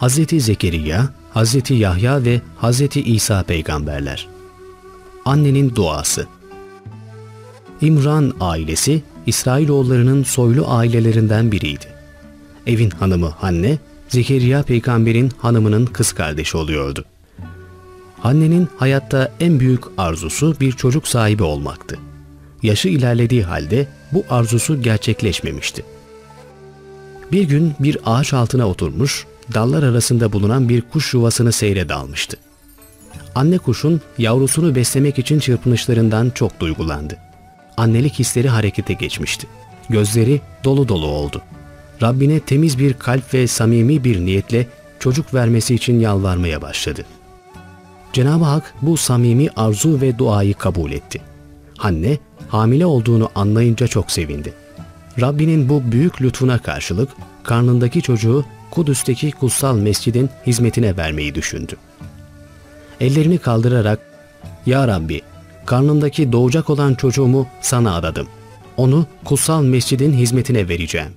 Hz. Zekeriya, Hz. Yahya ve Hz. İsa peygamberler. Annenin duası İmran ailesi İsrailoğullarının soylu ailelerinden biriydi. Evin hanımı Hanne, Zekeriya peygamberin hanımının kız kardeşi oluyordu. Hanne'nin hayatta en büyük arzusu bir çocuk sahibi olmaktı. Yaşı ilerlediği halde bu arzusu gerçekleşmemişti. Bir gün bir ağaç altına oturmuş, dallar arasında bulunan bir kuş yuvasını seyre dalmıştı. Anne kuşun yavrusunu beslemek için çırpınışlarından çok duygulandı. Annelik hisleri harekete geçmişti. Gözleri dolu dolu oldu. Rabbine temiz bir kalp ve samimi bir niyetle çocuk vermesi için yalvarmaya başladı. Cenab-ı Hak bu samimi arzu ve duayı kabul etti. Anne hamile olduğunu anlayınca çok sevindi. Rabbinin bu büyük lütfuna karşılık karnındaki çocuğu Kudüs'teki kutsal mescidin hizmetine vermeyi düşündü. Ellerini kaldırarak, ''Ya Rabbi, karnımdaki doğacak olan çocuğumu sana adadım. Onu kutsal mescidin hizmetine vereceğim.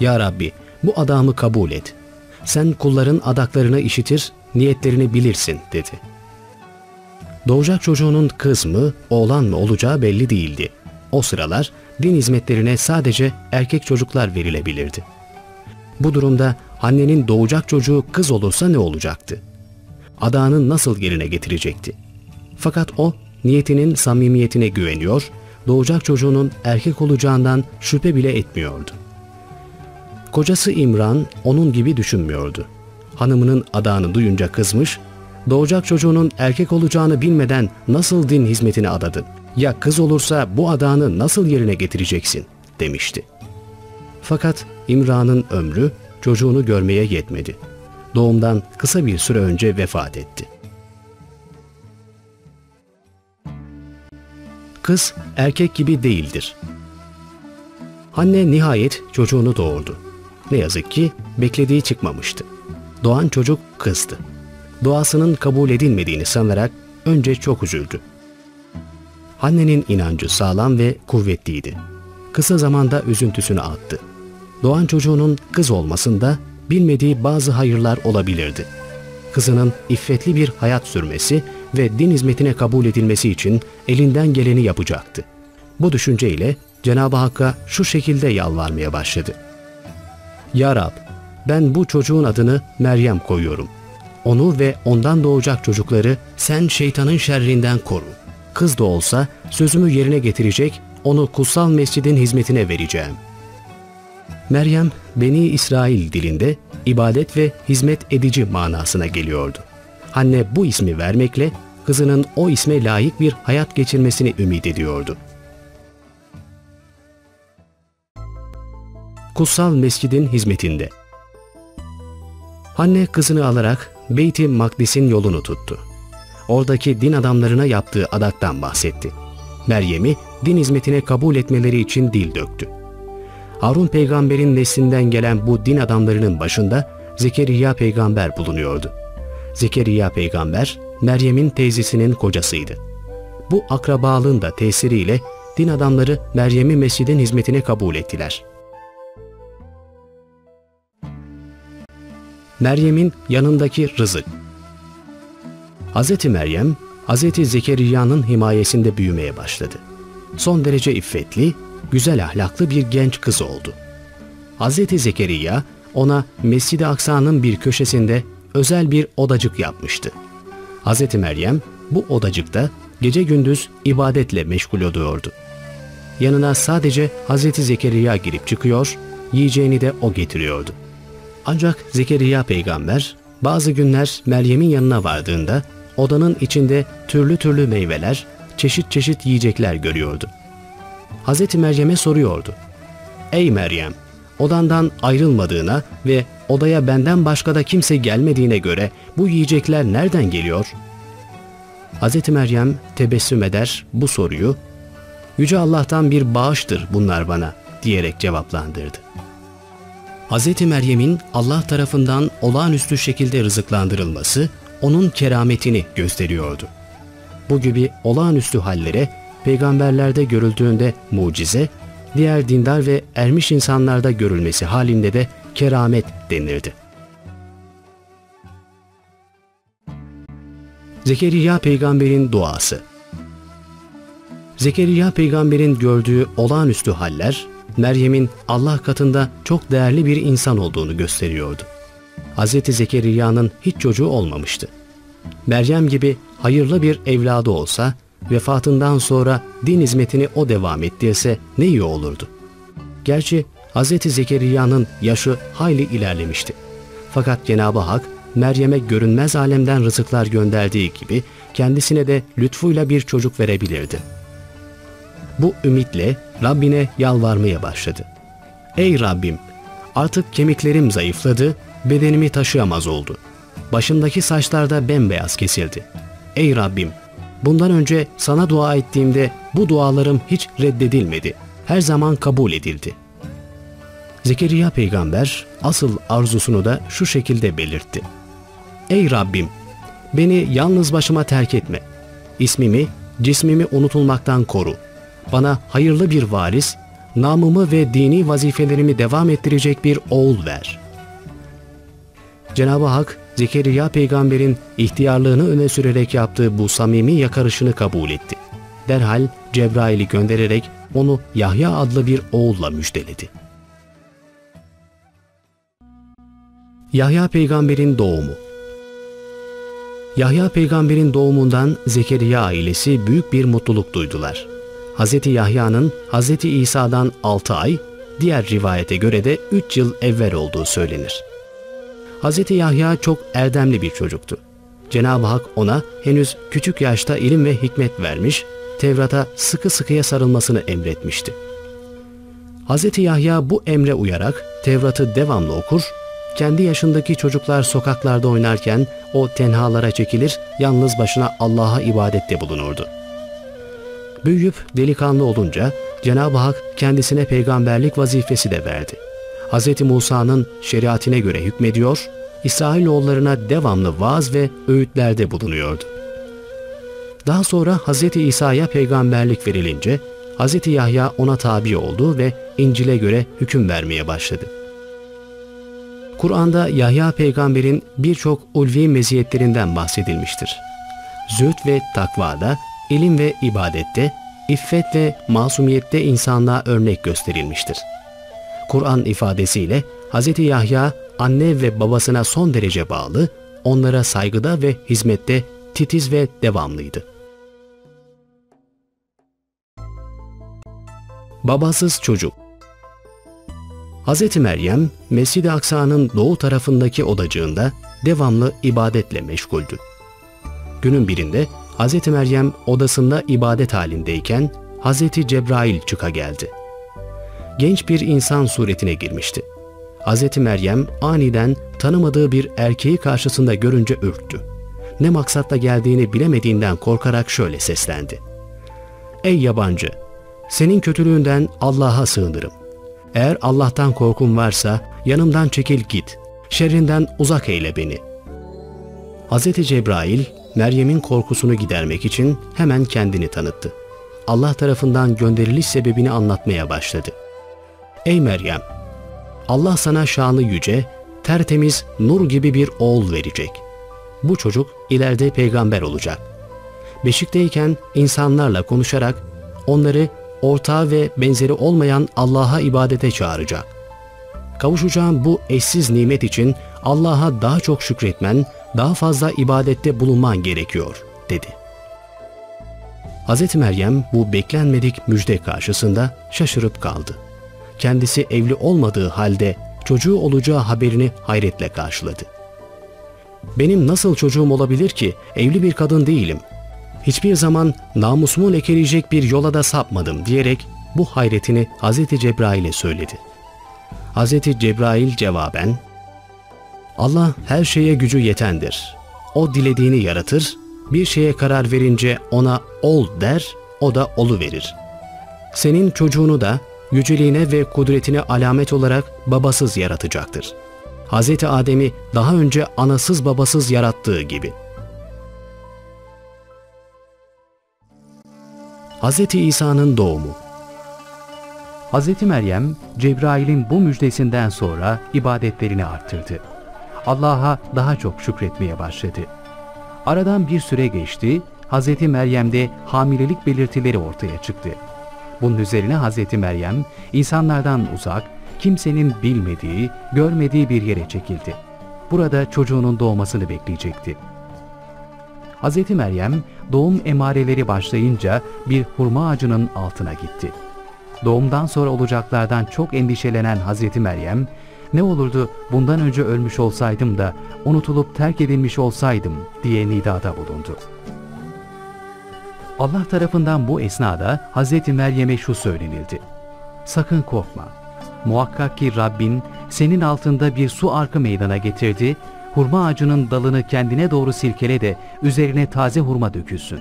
Ya Rabbi, bu adamı kabul et. Sen kulların adaklarını işitir, niyetlerini bilirsin.'' dedi. Doğacak çocuğunun kız mı, oğlan mı olacağı belli değildi. O sıralar din hizmetlerine sadece erkek çocuklar verilebilirdi. Bu durumda annenin doğacak çocuğu kız olursa ne olacaktı? Adağını nasıl yerine getirecekti? Fakat o niyetinin samimiyetine güveniyor, doğacak çocuğunun erkek olacağından şüphe bile etmiyordu. Kocası İmran onun gibi düşünmüyordu. Hanımının adağını duyunca kızmış, doğacak çocuğunun erkek olacağını bilmeden nasıl din hizmetine adadın? Ya kız olursa bu adağını nasıl yerine getireceksin? demişti. Fakat İmran'ın ömrü çocuğunu görmeye yetmedi. Doğumdan kısa bir süre önce vefat etti. Kız erkek gibi değildir. Anne nihayet çocuğunu doğurdu. Ne yazık ki beklediği çıkmamıştı. Doğan çocuk kızdı. Doğasının kabul edilmediğini sanarak önce çok üzüldü. Annenin inancı sağlam ve kuvvetliydi. Kısa zamanda üzüntüsünü attı. Doğan çocuğunun kız olmasında bilmediği bazı hayırlar olabilirdi. Kızının iffetli bir hayat sürmesi ve din hizmetine kabul edilmesi için elinden geleni yapacaktı. Bu düşünceyle Cenab-ı Hakk'a şu şekilde yalvarmaya başladı. Ya Rab, ben bu çocuğun adını Meryem koyuyorum. Onu ve ondan doğacak çocukları sen şeytanın şerrinden koru. Kız da olsa sözümü yerine getirecek, onu kutsal mescidin hizmetine vereceğim. Meryem, Beni İsrail dilinde ibadet ve hizmet edici manasına geliyordu. Anne bu ismi vermekle kızının o isme layık bir hayat geçirmesini ümit ediyordu. Kutsal Mescidin hizmetinde Anne kızını alarak Beyt-i Makdis'in yolunu tuttu. Oradaki din adamlarına yaptığı adaktan bahsetti. Meryem'i din hizmetine kabul etmeleri için dil döktü. Harun peygamberin neslinden gelen bu din adamlarının başında Zekeriya peygamber bulunuyordu. Zekeriya peygamber Meryem'in teyzesinin kocasıydı. Bu akrabalığın da tesiriyle din adamları Meryem'i mescidin hizmetine kabul ettiler. Meryem'in yanındaki rızık Hz. Meryem, Hz. Zekeriya'nın himayesinde büyümeye başladı. Son derece iffetli, güzel ahlaklı bir genç kız oldu. Hz. Zekeriya ona Mescid-i Aksa'nın bir köşesinde özel bir odacık yapmıştı. Hz. Meryem bu odacıkta gece gündüz ibadetle meşgul oluyordu. Yanına sadece Hz. Zekeriya girip çıkıyor, yiyeceğini de o getiriyordu. Ancak Zekeriya peygamber bazı günler Meryem'in yanına vardığında odanın içinde türlü türlü meyveler, çeşit çeşit yiyecekler görüyordu. Hz. Meryem'e soruyordu. Ey Meryem, odandan ayrılmadığına ve odaya benden başka da kimse gelmediğine göre bu yiyecekler nereden geliyor? Hz. Meryem tebessüm eder bu soruyu, Yüce Allah'tan bir bağıştır bunlar bana diyerek cevaplandırdı. Hz. Meryem'in Allah tarafından olağanüstü şekilde rızıklandırılması onun kerametini gösteriyordu. Bu gibi olağanüstü hallere peygamberlerde görüldüğünde mucize, diğer dindar ve ermiş insanlarda görülmesi halinde de keramet denirdi. Zekeriya peygamberin duası Zekeriya peygamberin gördüğü olağanüstü haller, Meryem'in Allah katında çok değerli bir insan olduğunu gösteriyordu. Hz. Zekeriya'nın hiç çocuğu olmamıştı. Meryem gibi hayırlı bir evladı olsa, vefatından sonra din hizmetini o devam ettirse ne iyi olurdu. Gerçi Hz. Zekeriya'nın yaşı hayli ilerlemişti. Fakat Cenab-ı Hak Meryem'e görünmez alemden rızıklar gönderdiği gibi kendisine de lütfuyla bir çocuk verebilirdi. Bu ümitle Rabbine yalvarmaya başladı. Ey Rabbim! Artık kemiklerim zayıfladı, bedenimi taşıyamaz oldu. Başımdaki saçlar da bembeyaz kesildi. Ey Rabbim! Bundan önce sana dua ettiğimde bu dualarım hiç reddedilmedi. Her zaman kabul edildi. Zekeriya peygamber asıl arzusunu da şu şekilde belirtti. Ey Rabbim! Beni yalnız başıma terk etme. İsmimi, cismimi unutulmaktan koru. Bana hayırlı bir varis, namımı ve dini vazifelerimi devam ettirecek bir oğul ver. Cenab-ı Hak, Zekeriya peygamberin ihtiyarlığını öne sürerek yaptığı bu samimi yakarışını kabul etti. Derhal Cebrail'i göndererek onu Yahya adlı bir oğulla müjdeledi. Yahya peygamberin doğumu Yahya peygamberin doğumundan Zekeriya ailesi büyük bir mutluluk duydular. Hz. Yahya'nın Hz. İsa'dan 6 ay, diğer rivayete göre de 3 yıl evvel olduğu söylenir. Hz. Yahya çok erdemli bir çocuktu. Cenab-ı Hak ona henüz küçük yaşta ilim ve hikmet vermiş, Tevrat'a sıkı sıkıya sarılmasını emretmişti. Hz. Yahya bu emre uyarak Tevrat'ı devamlı okur, kendi yaşındaki çocuklar sokaklarda oynarken o tenhalara çekilir, yalnız başına Allah'a ibadette bulunurdu. Büyüyüp delikanlı olunca Cenab-ı Hak kendisine peygamberlik vazifesi de verdi. Hz. Musa'nın şeriatine göre hükmediyor, İsrailoğullarına devamlı vaaz ve öğütlerde bulunuyordu. Daha sonra Hz. İsa'ya peygamberlik verilince Hz. Yahya ona tabi oldu ve İncil'e göre hüküm vermeye başladı. Kur'an'da Yahya peygamberin birçok ulvi meziyetlerinden bahsedilmiştir. Zühd ve takvada, ilim ve ibadette, iffet ve masumiyette insanlığa örnek gösterilmiştir. Kur'an ifadesiyle Hz. Yahya anne ve babasına son derece bağlı, onlara saygıda ve hizmette titiz ve devamlıydı. Babasız çocuk Hz. Meryem, Mescid-i Aksa'nın doğu tarafındaki odacığında devamlı ibadetle meşguldü. Günün birinde Hz. Meryem odasında ibadet halindeyken Hz. Cebrail çıka geldi. Genç bir insan suretine girmişti. Hz. Meryem aniden tanımadığı bir erkeği karşısında görünce ürktü. Ne maksatla geldiğini bilemediğinden korkarak şöyle seslendi. Ey yabancı! Senin kötülüğünden Allah'a sığınırım. Eğer Allah'tan korkun varsa yanımdan çekil git. Şerrinden uzak eyle beni. Hz. Cebrail, Meryem'in korkusunu gidermek için hemen kendini tanıttı. Allah tarafından gönderiliş sebebini anlatmaya başladı. Ey Meryem! Allah sana şanı yüce, tertemiz, nur gibi bir oğul verecek. Bu çocuk ileride peygamber olacak. Beşikteyken insanlarla konuşarak onları ortağı ve benzeri olmayan Allah'a ibadete çağıracak. Kavuşacağın bu eşsiz nimet için Allah'a daha çok şükretmen, daha fazla ibadette bulunman gerekiyor, dedi. Hz. Meryem bu beklenmedik müjde karşısında şaşırıp kaldı. Kendisi evli olmadığı halde çocuğu olacağı haberini hayretle karşıladı. Benim nasıl çocuğum olabilir ki? Evli bir kadın değilim hiçbir zaman namusumu lekeleyecek bir yola da sapmadım diyerek bu hayretini Hz. Cebrail'e söyledi. Hz. Cebrail cevaben, Allah her şeye gücü yetendir. O dilediğini yaratır, bir şeye karar verince ona ol der, o da olu verir. Senin çocuğunu da yüceliğine ve kudretine alamet olarak babasız yaratacaktır. Hz. Adem'i daha önce anasız babasız yarattığı gibi.'' Hz. İsa'nın doğumu Hz. Meryem, Cebrail'in bu müjdesinden sonra ibadetlerini arttırdı. Allah'a daha çok şükretmeye başladı. Aradan bir süre geçti, Hz. Meryem'de hamilelik belirtileri ortaya çıktı. Bunun üzerine Hz. Meryem, insanlardan uzak, kimsenin bilmediği, görmediği bir yere çekildi. Burada çocuğunun doğmasını bekleyecekti. Hz. Meryem doğum emareleri başlayınca bir hurma ağacının altına gitti. Doğumdan sonra olacaklardan çok endişelenen Hz. Meryem, ne olurdu bundan önce ölmüş olsaydım da unutulup terk edilmiş olsaydım diye nidada bulundu. Allah tarafından bu esnada Hz. Meryem'e şu söylenildi. Sakın korkma. Muhakkak ki Rabbin senin altında bir su arkı meydana getirdi, hurma ağacının dalını kendine doğru silkele de üzerine taze hurma dökülsün.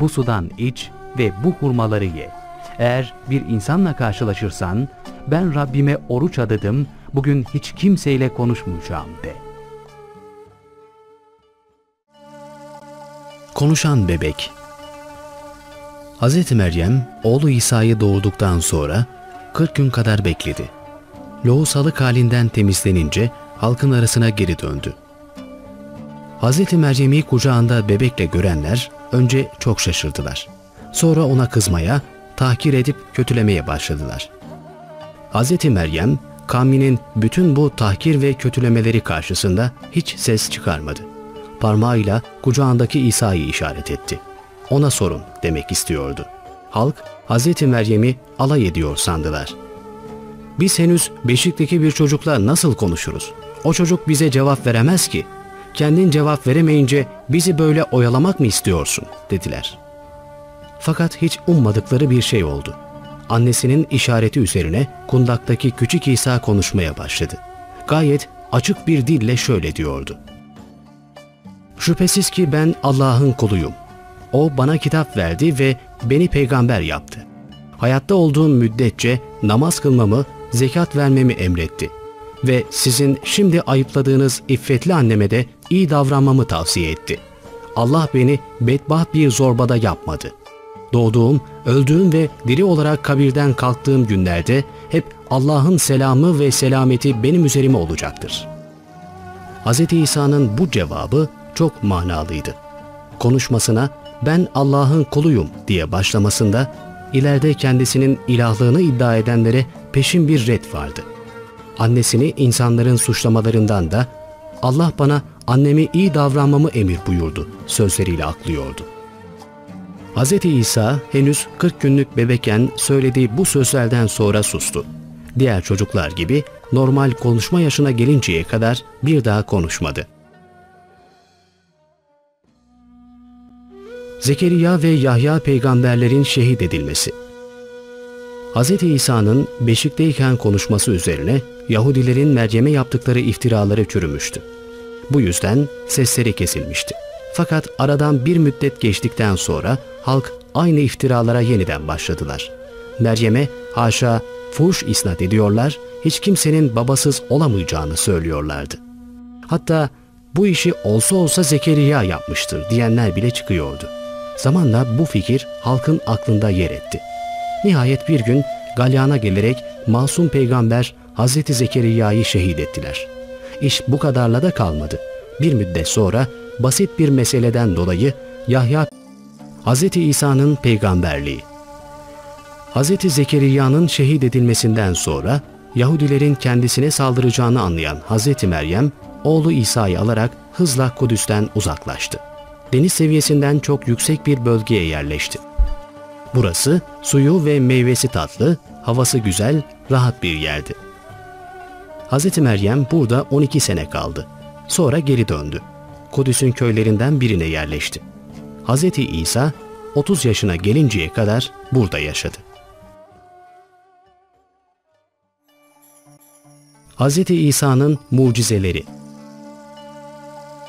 Bu sudan iç ve bu hurmaları ye. Eğer bir insanla karşılaşırsan, ben Rabbime oruç adadım, bugün hiç kimseyle konuşmayacağım de. Konuşan Bebek Hz. Meryem, oğlu İsa'yı doğurduktan sonra 40 gün kadar bekledi. Lohusalık halinden temizlenince halkın arasına geri döndü. Hz. Meryem'i kucağında bebekle görenler önce çok şaşırdılar. Sonra ona kızmaya, tahkir edip kötülemeye başladılar. Hz. Meryem, kavminin bütün bu tahkir ve kötülemeleri karşısında hiç ses çıkarmadı. Parmağıyla kucağındaki İsa'yı işaret etti. Ona sorun demek istiyordu. Halk Hz. Meryem'i alay ediyor sandılar. Biz henüz beşikteki bir çocukla nasıl konuşuruz? O çocuk bize cevap veremez ki. Kendin cevap veremeyince bizi böyle oyalamak mı istiyorsun? dediler. Fakat hiç ummadıkları bir şey oldu. Annesinin işareti üzerine kundaktaki küçük İsa konuşmaya başladı. Gayet açık bir dille şöyle diyordu. Şüphesiz ki ben Allah'ın kuluyum. O bana kitap verdi ve beni peygamber yaptı. Hayatta olduğum müddetçe namaz kılmamı, zekat vermemi emretti. Ve sizin şimdi ayıpladığınız iffetli anneme de iyi davranmamı tavsiye etti. Allah beni bedbaht bir zorbada yapmadı. Doğduğum, öldüğüm ve diri olarak kabirden kalktığım günlerde hep Allah'ın selamı ve selameti benim üzerime olacaktır. Hz. İsa'nın bu cevabı çok manalıydı. Konuşmasına ben Allah'ın kuluyum diye başlamasında ileride kendisinin ilahlığını iddia edenlere peşin bir red vardı. Annesini insanların suçlamalarından da Allah bana annemi iyi davranmamı emir buyurdu sözleriyle aklıyordu. Hz. İsa henüz 40 günlük bebekken söylediği bu sözlerden sonra sustu. Diğer çocuklar gibi normal konuşma yaşına gelinceye kadar bir daha konuşmadı. Zekeriya ve Yahya peygamberlerin şehit edilmesi. Hz. İsa'nın beşikteyken konuşması üzerine Yahudilerin Meryem'e yaptıkları iftiraları çürümüştü. Bu yüzden sesleri kesilmişti. Fakat aradan bir müddet geçtikten sonra halk aynı iftiralara yeniden başladılar. Meryem'e haşa fuş isnat ediyorlar, hiç kimsenin babasız olamayacağını söylüyorlardı. Hatta bu işi olsa olsa Zekeriya yapmıştır diyenler bile çıkıyordu. Zamanla bu fikir halkın aklında yer etti. Nihayet bir gün galyana gelerek masum peygamber Hazreti Zekeriya'yı şehit ettiler. İş bu kadarla da kalmadı. Bir müddet sonra basit bir meseleden dolayı Yahya Hz. İsa'nın peygamberliği Hz. Zekeriya'nın şehit edilmesinden sonra Yahudilerin kendisine saldıracağını anlayan Hz. Meryem oğlu İsa'yı alarak hızla Kudüs'ten uzaklaştı. Deniz seviyesinden çok yüksek bir bölgeye yerleşti. Burası suyu ve meyvesi tatlı, havası güzel, rahat bir yerdi. Hz. Meryem burada 12 sene kaldı. Sonra geri döndü. Kudüs'ün köylerinden birine yerleşti. Hz. İsa 30 yaşına gelinceye kadar burada yaşadı. Hz. İsa'nın mucizeleri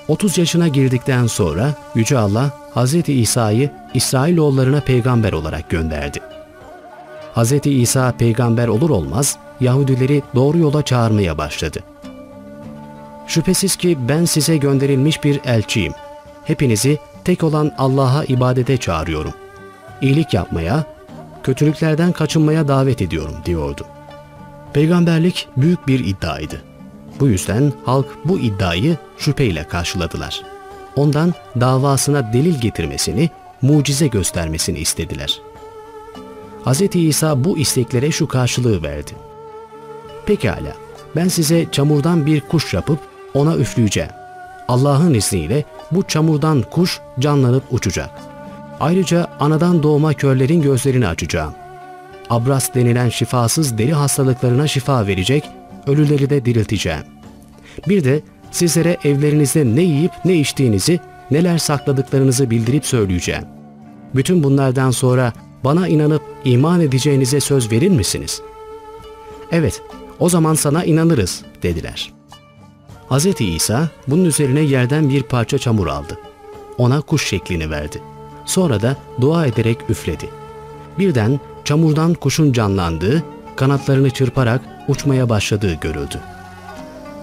30 yaşına girdikten sonra Yüce Allah Hz. İsa'yı İsrailoğullarına peygamber olarak gönderdi. Hz. İsa peygamber olur olmaz Yahudileri doğru yola çağırmaya başladı. Şüphesiz ki ben size gönderilmiş bir elçiyim. Hepinizi tek olan Allah'a ibadete çağırıyorum. İyilik yapmaya, kötülüklerden kaçınmaya davet ediyorum diyordu. Peygamberlik büyük bir iddiaydı. Bu yüzden halk bu iddiayı şüpheyle karşıladılar. ondan davasına delil getirmesini, mucize göstermesini istediler. Hz. İsa bu isteklere şu karşılığı verdi. Pekala, ben size çamurdan bir kuş yapıp ona üfleyeceğim. Allah'ın izniyle bu çamurdan kuş canlanıp uçacak. Ayrıca anadan doğma körlerin gözlerini açacağım. Abras denilen şifasız deri hastalıklarına şifa verecek, ölüleri de dirilteceğim. Bir de sizlere evlerinizde ne yiyip ne içtiğinizi, neler sakladıklarınızı bildirip söyleyeceğim. Bütün bunlardan sonra bana inanıp iman edeceğinize söz verir misiniz? Evet, o zaman sana inanırız dediler. Hz. İsa bunun üzerine yerden bir parça çamur aldı. Ona kuş şeklini verdi. Sonra da dua ederek üfledi. Birden çamurdan kuşun canlandığı, kanatlarını çırparak uçmaya başladığı görüldü.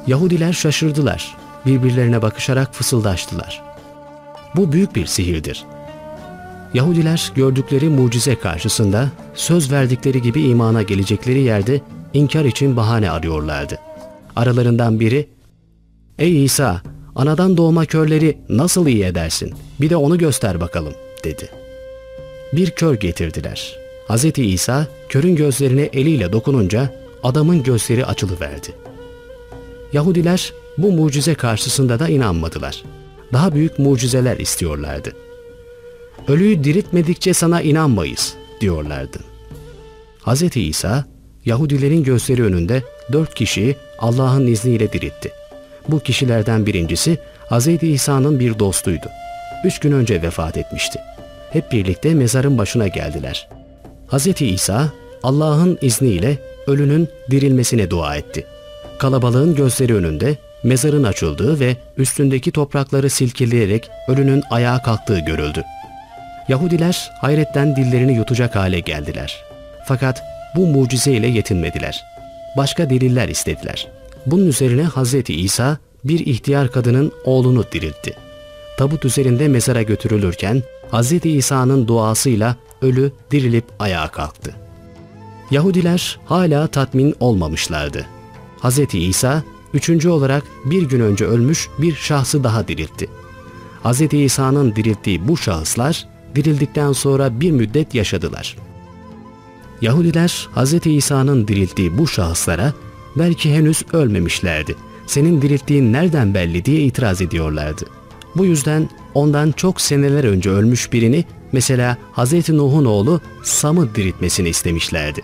Yahudiler şaşırdılar. Birbirlerine bakışarak fısıldaştılar. Bu büyük bir sihirdir. Yahudiler gördükleri mucize karşısında söz verdikleri gibi imana gelecekleri yerde inkar için bahane arıyorlardı. Aralarından biri, ''Ey İsa, anadan doğma körleri nasıl iyi edersin? Bir de onu göster bakalım.'' dedi. Bir kör getirdiler. Hz. İsa körün gözlerine eliyle dokununca adamın gözleri açılıverdi. Yahudiler bu mucize karşısında da inanmadılar. Daha büyük mucizeler istiyorlardı. Ölüyü diriltmedikçe sana inanmayız diyorlardı. Hz. İsa Yahudilerin gözleri önünde dört kişiyi Allah'ın izniyle diriltti. Bu kişilerden birincisi Hz. İsa'nın bir dostuydu. Üç gün önce vefat etmişti. Hep birlikte mezarın başına geldiler. Hz. İsa Allah'ın izniyle ölünün dirilmesine dua etti. Kalabalığın gözleri önünde mezarın açıldığı ve üstündeki toprakları silkeleyerek ölünün ayağa kalktığı görüldü. Yahudiler hayretten dillerini yutacak hale geldiler. Fakat bu mucizeyle yetinmediler. Başka deliller istediler. Bunun üzerine Hz. İsa bir ihtiyar kadının oğlunu diriltti. Tabut üzerinde mezara götürülürken Hz. İsa'nın duasıyla ölü dirilip ayağa kalktı. Yahudiler hala tatmin olmamışlardı. Hz. İsa üçüncü olarak bir gün önce ölmüş bir şahsı daha diriltti. Hz. İsa'nın dirilttiği bu şahıslar dirildikten sonra bir müddet yaşadılar. Yahudiler Hz. İsa'nın dirilttiği bu şahıslara belki henüz ölmemişlerdi. Senin dirilttiğin nereden belli diye itiraz ediyorlardı. Bu yüzden ondan çok seneler önce ölmüş birini mesela Hz. Nuh'un oğlu Sam'ı diriltmesini istemişlerdi.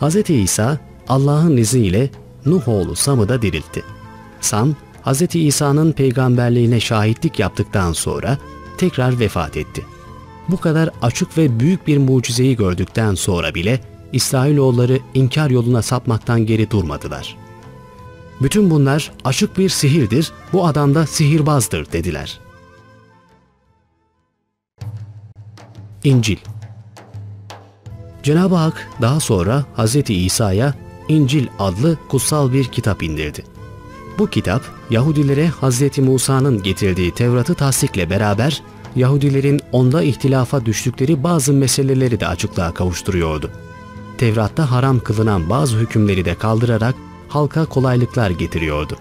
Hz. İsa Allah'ın izniyle Nuh oğlu Sam'ı da diriltti. Sam, Hz. İsa'nın peygamberliğine şahitlik yaptıktan sonra tekrar vefat etti. Bu kadar açık ve büyük bir mucizeyi gördükten sonra bile İsrailoğulları inkar yoluna sapmaktan geri durmadılar. Bütün bunlar açık bir sihirdir, bu adam da sihirbazdır dediler. İncil Cenab-ı Hak daha sonra Hz. İsa'ya İncil adlı kutsal bir kitap indirdi. Bu kitap Yahudilere Hz. Musa'nın getirdiği Tevrat'ı tasdikle beraber Yahudilerin onda ihtilafa düştükleri bazı meseleleri de açıklığa kavuşturuyordu. Tevrat'ta haram kılınan bazı hükümleri de kaldırarak halka kolaylıklar getiriyordu.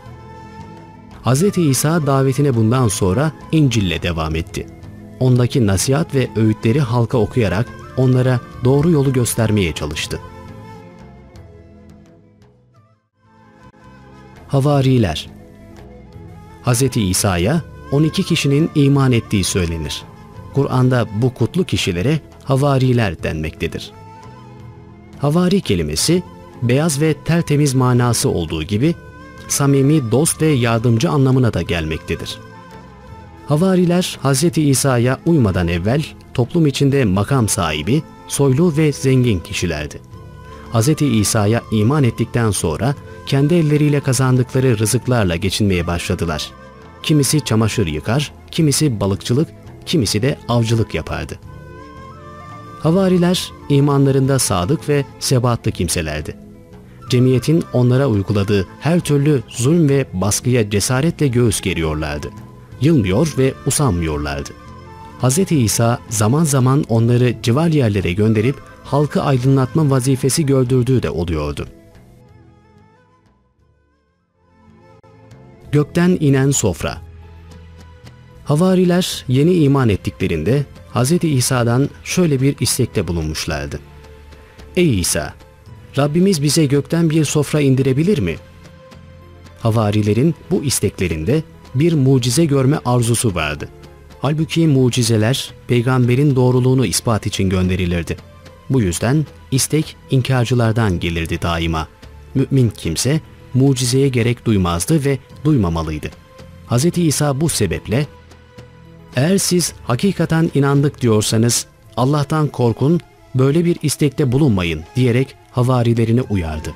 Hz. İsa davetine bundan sonra İncil'le devam etti. Ondaki nasihat ve öğütleri halka okuyarak onlara doğru yolu göstermeye çalıştı. Havariler Hz. İsa'ya 12 kişinin iman ettiği söylenir. Kur'an'da bu kutlu kişilere havariler denmektedir. Havari kelimesi beyaz ve tertemiz manası olduğu gibi samimi dost ve yardımcı anlamına da gelmektedir. Havariler Hz. İsa'ya uymadan evvel toplum içinde makam sahibi, soylu ve zengin kişilerdi. Hz. İsa'ya iman ettikten sonra kendi elleriyle kazandıkları rızıklarla geçinmeye başladılar. Kimisi çamaşır yıkar, kimisi balıkçılık, kimisi de avcılık yapardı. Havariler imanlarında sadık ve sebatlı kimselerdi. Cemiyetin onlara uyguladığı her türlü zulm ve baskıya cesaretle göğüs geriyorlardı. Yılmıyor ve usanmıyorlardı. Hz. İsa zaman zaman onları civar yerlere gönderip halkı aydınlatma vazifesi gördürdüğü de oluyordu. Gökten inen sofra Havariler yeni iman ettiklerinde Hz. İsa'dan şöyle bir istekte bulunmuşlardı. Ey İsa! Rabbimiz bize gökten bir sofra indirebilir mi? Havarilerin bu isteklerinde bir mucize görme arzusu vardı. Halbuki mucizeler peygamberin doğruluğunu ispat için gönderilirdi. Bu yüzden istek inkarcılardan gelirdi daima. Mümin kimse mucizeye gerek duymazdı ve duymamalıydı. Hz. İsa bu sebeple eğer siz hakikaten inandık diyorsanız Allah'tan korkun, böyle bir istekte bulunmayın diyerek havarilerini uyardı.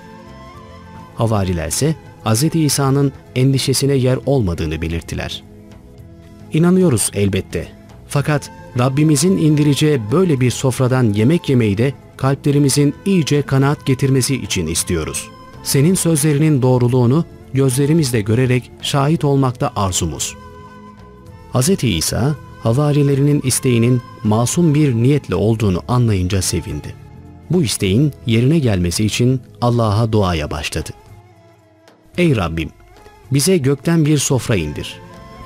Havariler ise Hz. İsa'nın endişesine yer olmadığını belirttiler. İnanıyoruz elbette. Fakat Rabbimizin indireceği böyle bir sofradan yemek yemeyi de kalplerimizin iyice kanaat getirmesi için istiyoruz. Senin sözlerinin doğruluğunu gözlerimizle görerek şahit olmakta arzumuz. Hz. İsa, havarilerinin isteğinin masum bir niyetle olduğunu anlayınca sevindi. Bu isteğin yerine gelmesi için Allah'a duaya başladı. Ey Rabbim! Bize gökten bir sofra indir.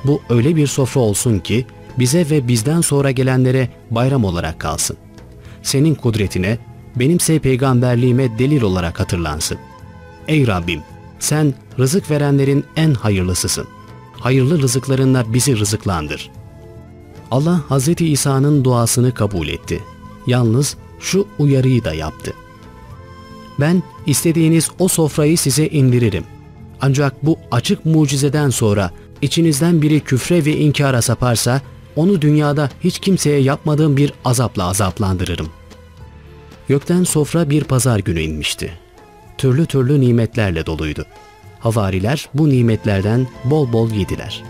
Bu öyle bir sofra olsun ki bize ve bizden sonra gelenlere bayram olarak kalsın. Senin kudretine, benimse peygamberliğime delil olarak hatırlansın. Ey Rabbim! Sen rızık verenlerin en hayırlısısın. Hayırlı rızıklarınla bizi rızıklandır. Allah Hz. İsa'nın duasını kabul etti. Yalnız şu uyarıyı da yaptı. Ben istediğiniz o sofrayı size indiririm. Ancak bu açık mucizeden sonra içinizden biri küfre ve inkara saparsa onu dünyada hiç kimseye yapmadığım bir azapla azaplandırırım. Gökten sofra bir pazar günü inmişti. Türlü türlü nimetlerle doluydu. Havariler bu nimetlerden bol bol yediler.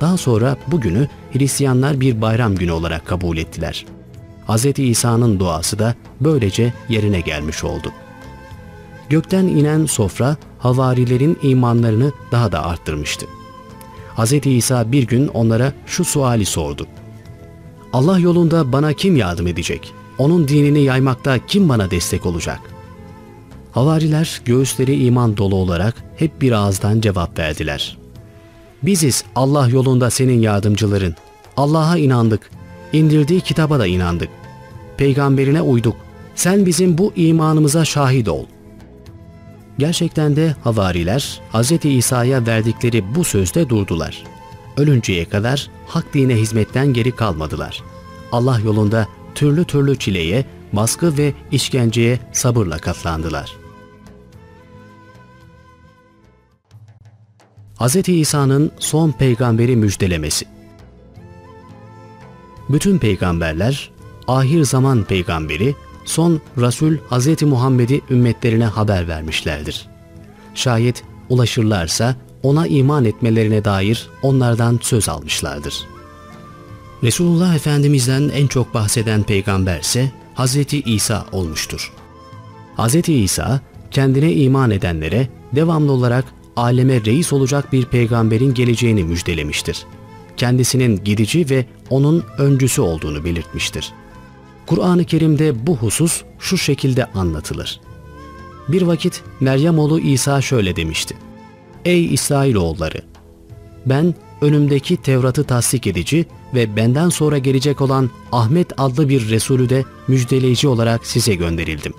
Daha sonra bugünü Hristiyanlar bir bayram günü olarak kabul ettiler. Hz. İsa'nın duası da böylece yerine gelmiş oldu. Gökten inen sofra havarilerin imanlarını daha da arttırmıştı. Hz. İsa bir gün onlara şu suali sordu. Allah yolunda bana kim yardım edecek? Onun dinini yaymakta kim bana destek olacak? Havariler göğüsleri iman dolu olarak hep bir ağızdan cevap verdiler. Biziz Allah yolunda senin yardımcıların. Allah'a inandık. İndirdiği kitaba da inandık. Peygamberine uyduk. Sen bizim bu imanımıza şahit ol. Gerçekten de havariler Hz. İsa'ya verdikleri bu sözde durdular. Ölünceye kadar hak dine hizmetten geri kalmadılar. Allah yolunda türlü türlü çileye, baskı ve işkenceye sabırla katlandılar. Hz. İsa'nın son peygamberi müjdelemesi Bütün peygamberler, ahir zaman peygamberi, son Resul Hz. Muhammed'i ümmetlerine haber vermişlerdir. Şayet ulaşırlarsa ona iman etmelerine dair onlardan söz almışlardır. Resulullah Efendimiz'den en çok bahseden peygamber ise Hz. İsa olmuştur. Hz. İsa kendine iman edenlere devamlı olarak aleme reis olacak bir peygamberin geleceğini müjdelemiştir. Kendisinin gidici ve onun öncüsü olduğunu belirtmiştir. Kur'an-ı Kerim'de bu husus şu şekilde anlatılır. Bir vakit Meryem oğlu İsa şöyle demişti. Ey İsrailoğulları! Ben önümdeki Tevrat'ı tasdik edici ve benden sonra gelecek olan Ahmet adlı bir Resulü de müjdeleyici olarak size gönderildim.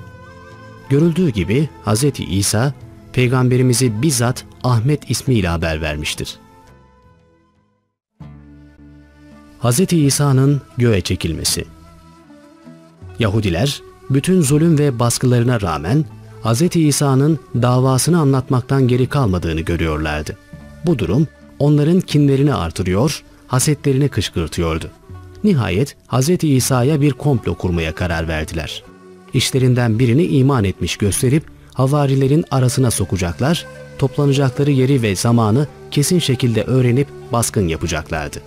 Görüldüğü gibi Hz. İsa, Peygamberimizi bizzat Ahmet ismiyle haber vermiştir. Hz. İsa'nın göğe çekilmesi Yahudiler, bütün zulüm ve baskılarına rağmen Hz. İsa'nın davasını anlatmaktan geri kalmadığını görüyorlardı. Bu durum onların kinlerini artırıyor, hasetlerini kışkırtıyordu. Nihayet Hz. İsa'ya bir komplo kurmaya karar verdiler. İşlerinden birini iman etmiş gösterip havarilerin arasına sokacaklar, toplanacakları yeri ve zamanı kesin şekilde öğrenip baskın yapacaklardı.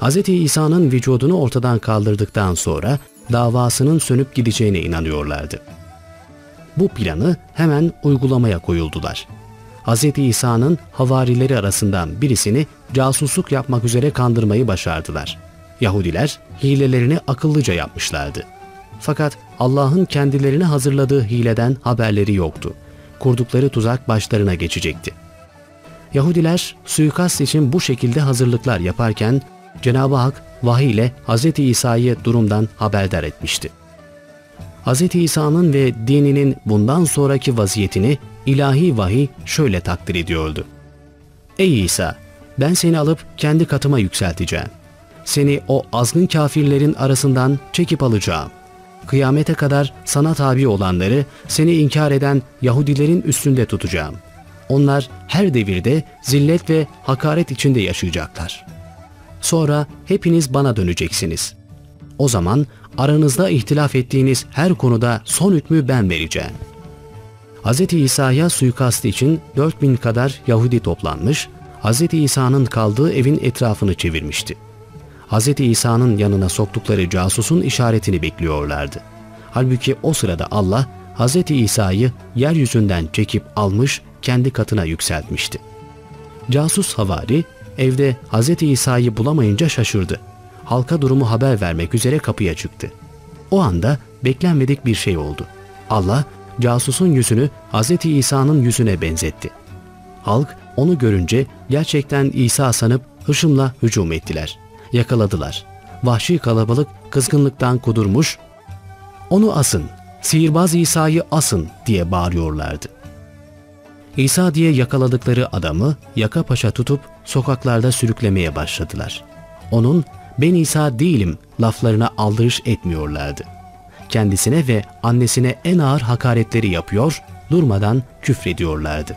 Hz. İsa'nın vücudunu ortadan kaldırdıktan sonra davasının sönüp gideceğine inanıyorlardı. Bu planı hemen uygulamaya koyuldular. Hz. İsa'nın havarileri arasından birisini casusluk yapmak üzere kandırmayı başardılar. Yahudiler hilelerini akıllıca yapmışlardı. Fakat Allah'ın kendilerine hazırladığı hileden haberleri yoktu. Kurdukları tuzak başlarına geçecekti. Yahudiler suikast için bu şekilde hazırlıklar yaparken Cenab-ı Hak vahiy ile Hz. İsa'yı durumdan haberdar etmişti. Hz. İsa'nın ve dininin bundan sonraki vaziyetini ilahi vahiy şöyle takdir ediyordu. Ey İsa! Ben seni alıp kendi katıma yükselteceğim. Seni o azgın kafirlerin arasından çekip alacağım. Kıyamete kadar sana tabi olanları seni inkar eden Yahudilerin üstünde tutacağım. Onlar her devirde zillet ve hakaret içinde yaşayacaklar. Sonra hepiniz bana döneceksiniz. O zaman aranızda ihtilaf ettiğiniz her konuda son hükmü ben vereceğim. Hz. İsa'ya suikastı için 4000 kadar Yahudi toplanmış, Hz. İsa'nın kaldığı evin etrafını çevirmişti. Hz. İsa'nın yanına soktukları casusun işaretini bekliyorlardı. Halbuki o sırada Allah Hz. İsa'yı yeryüzünden çekip almış, kendi katına yükseltmişti. Casus Havari evde Hz. İsa'yı bulamayınca şaşırdı. Halka durumu haber vermek üzere kapıya çıktı. O anda beklenmedik bir şey oldu. Allah casusun yüzünü Hz. İsa'nın yüzüne benzetti. Halk onu görünce gerçekten İsa sanıp hışımla hücum ettiler. Yakaladılar. Vahşi kalabalık kızgınlıktan kudurmuş, ''Onu asın, sihirbaz İsa'yı asın!'' diye bağırıyorlardı. İsa diye yakaladıkları adamı yaka paşa tutup sokaklarda sürüklemeye başladılar. Onun ben İsa değilim laflarına aldırış etmiyorlardı. Kendisine ve annesine en ağır hakaretleri yapıyor, durmadan küfrediyorlardı.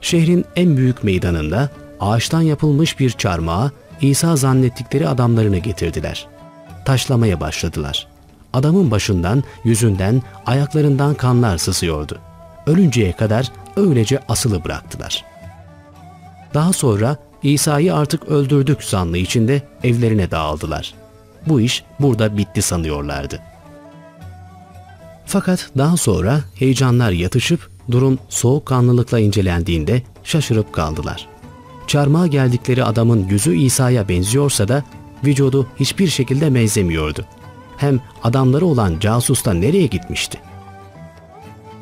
Şehrin en büyük meydanında ağaçtan yapılmış bir çarmıha İsa zannettikleri adamlarını getirdiler. Taşlamaya başladılar. Adamın başından, yüzünden, ayaklarından kanlar sızıyordu. Ölünceye kadar öylece asılı bıraktılar. Daha sonra İsa'yı artık öldürdük zanlı içinde evlerine dağıldılar. Bu iş burada bitti sanıyorlardı. Fakat daha sonra heyecanlar yatışıp durum soğukkanlılıkla incelendiğinde şaşırıp kaldılar. Çarmıha geldikleri adamın yüzü İsa'ya benziyorsa da vücudu hiçbir şekilde benzemiyordu. Hem adamları olan casus da nereye gitmişti?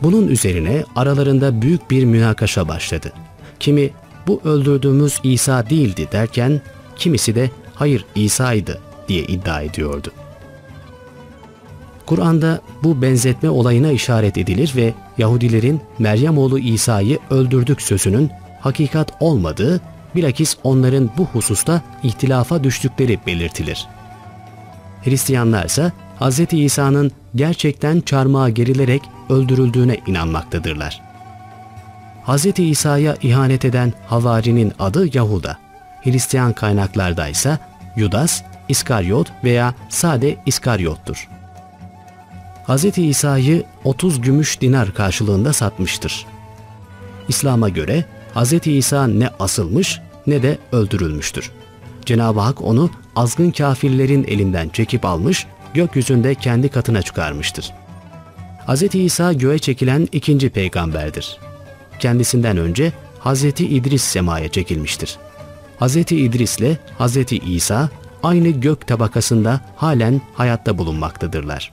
Bunun üzerine aralarında büyük bir münakaşa başladı. Kimi bu öldürdüğümüz İsa değildi derken kimisi de hayır İsa'ydı diye iddia ediyordu. Kur'an'da bu benzetme olayına işaret edilir ve Yahudilerin Meryem oğlu İsa'yı öldürdük sözünün hakikat olmadığı, bilakis onların bu hususta ihtilafa düştükleri belirtilir. Hristiyanlar ise Hz. İsa'nın gerçekten çarmıha gerilerek öldürüldüğüne inanmaktadırlar. Hz. İsa'ya ihanet eden havarinin adı Yahuda. Hristiyan kaynaklarda ise Yudas, İskaryot veya sade İskaryot'tur. Hz. İsa'yı 30 gümüş dinar karşılığında satmıştır. İslam'a göre Hz. İsa ne asılmış ne de öldürülmüştür. Cenab-ı Hak onu azgın kafirlerin elinden çekip almış, gökyüzünde kendi katına çıkarmıştır. Hz. İsa göğe çekilen ikinci peygamberdir. Kendisinden önce Hz. İdris semaya çekilmiştir. Hz. İdris ile Hz. İsa aynı gök tabakasında halen hayatta bulunmaktadırlar.